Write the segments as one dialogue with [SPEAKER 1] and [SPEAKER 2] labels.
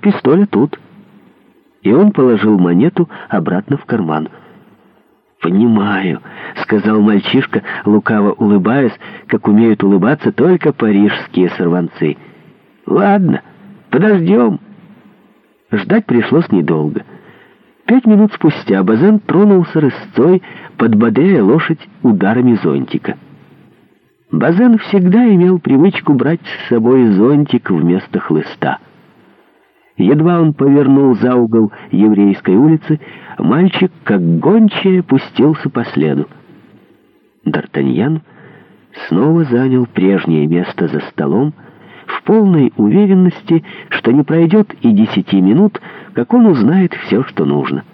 [SPEAKER 1] пистоля тут». И он положил монету обратно в карман. «Понимаю», — сказал мальчишка, лукаво улыбаясь, как умеют улыбаться только парижские сорванцы. «Ладно, подождем». Ждать пришлось недолго. Пять минут спустя Базен тронулся рысцой, подбодряя лошадь ударами зонтика. Базен всегда имел привычку брать с собой зонтик вместо хлыста — Едва он повернул за угол еврейской улицы, мальчик, как гончая, пустился по следу. Д'Артаньян снова занял прежнее место за столом, в полной уверенности, что не пройдет и десяти минут, как он узнает все, что нужно.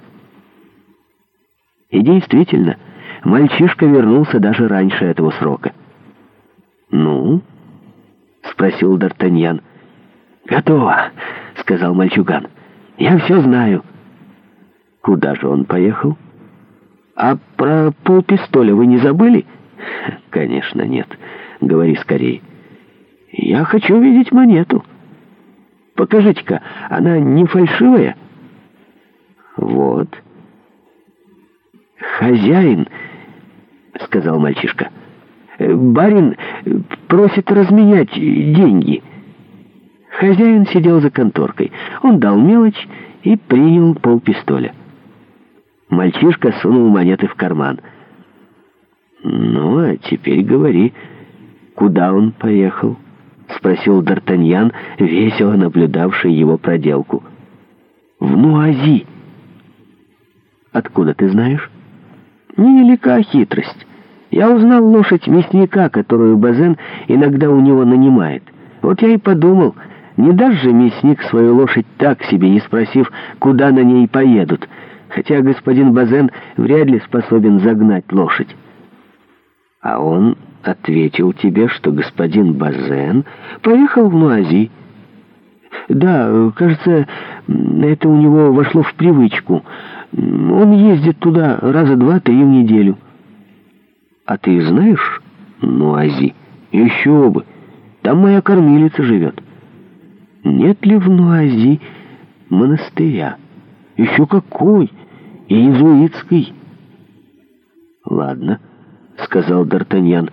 [SPEAKER 1] И действительно, мальчишка вернулся даже раньше этого срока. «Ну?» — спросил Д'Артаньян. «Готово!» сказал мальчуган. «Я все знаю». «Куда же он поехал?» «А про полпистоля вы не забыли?» «Конечно нет. Говори скорее». «Я хочу видеть монету». «Покажите-ка, она не фальшивая?» «Вот». «Хозяин», — сказал мальчишка. «Барин просит разменять деньги». Хозяин сидел за конторкой. Он дал мелочь и принял полпистоля. Мальчишка сунул монеты в карман. «Ну, а теперь говори, куда он поехал?» — спросил Д'Артаньян, весело наблюдавший его проделку. «В Нуази!» «Откуда ты знаешь?» «Невелика хитрость. Я узнал лошадь мясника, которую Базен иногда у него нанимает. Вот я и подумал...» Не даст же мясник свою лошадь так себе, не спросив, куда на ней поедут, хотя господин Базен вряд ли способен загнать лошадь. А он ответил тебе, что господин Базен поехал в Нуази. Да, кажется, это у него вошло в привычку. Он ездит туда раза два-три в неделю. А ты знаешь Нуази? Еще бы, там моя кормилица живет» нет ли в Нуази монастыря? Еще какой! Иезуитский! Ладно, сказал Д'Артаньян.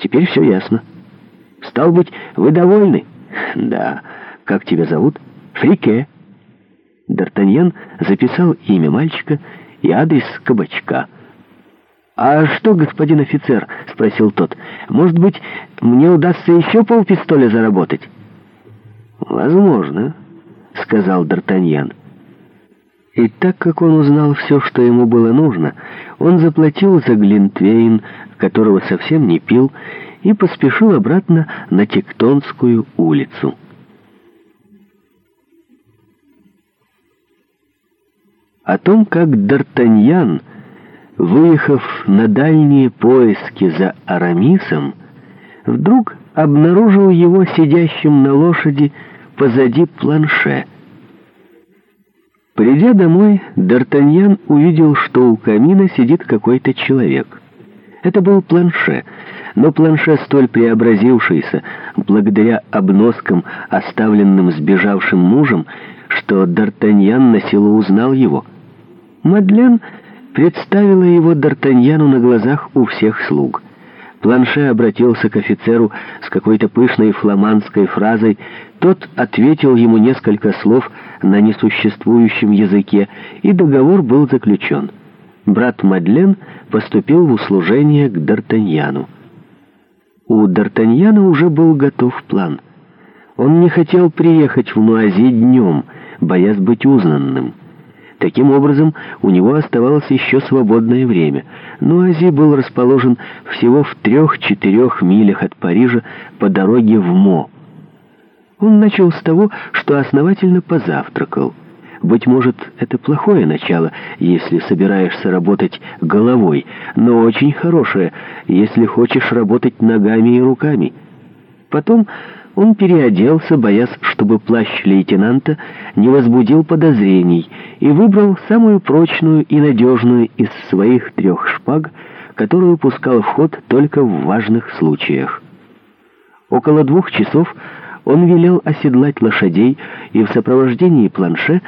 [SPEAKER 1] Теперь все ясно. Стал быть, вы довольны? Да. Как тебя зовут? Фрике. Д'Артаньян записал имя мальчика и адрес кабачка. «А что, господин офицер?» — спросил тот. «Может быть, мне удастся еще полпистоля заработать?» «Возможно», — сказал Д'Артаньян. И так как он узнал все, что ему было нужно, он заплатил за Глинтвейн, которого совсем не пил, и поспешил обратно на Тектонскую улицу. О том, как Д'Артаньян, выехав на дальние поиски за Арамисом, вдруг обнаружил его сидящим на лошади позади планше. Придя домой, Д'Артаньян увидел, что у камина сидит какой-то человек. Это был планше, но планше, столь преобразившийся, благодаря обноскам, оставленным сбежавшим мужем, что Д'Артаньян на силу узнал его. Мадлен представила его Д'Артаньяну на глазах у всех слуг — Планше обратился к офицеру с какой-то пышной фламандской фразой. Тот ответил ему несколько слов на несуществующем языке, и договор был заключен. Брат Мадлен поступил в услужение к Д'Артаньяну. У Д'Артаньяна уже был готов план. Он не хотел приехать в Нуази днем, боясь быть узнанным. Таким образом, у него оставалось еще свободное время, но Ази был расположен всего в трех-четырех милях от Парижа по дороге в Мо. Он начал с того, что основательно позавтракал. Быть может, это плохое начало, если собираешься работать головой, но очень хорошее, если хочешь работать ногами и руками. Потом он переоделся, боясь, чтобы плащ лейтенанта не возбудил подозрений, и выбрал самую прочную и надежную из своих трех шпаг, которую пускал в ход только в важных случаях. Около двух часов он велел оседлать лошадей и в сопровождении планше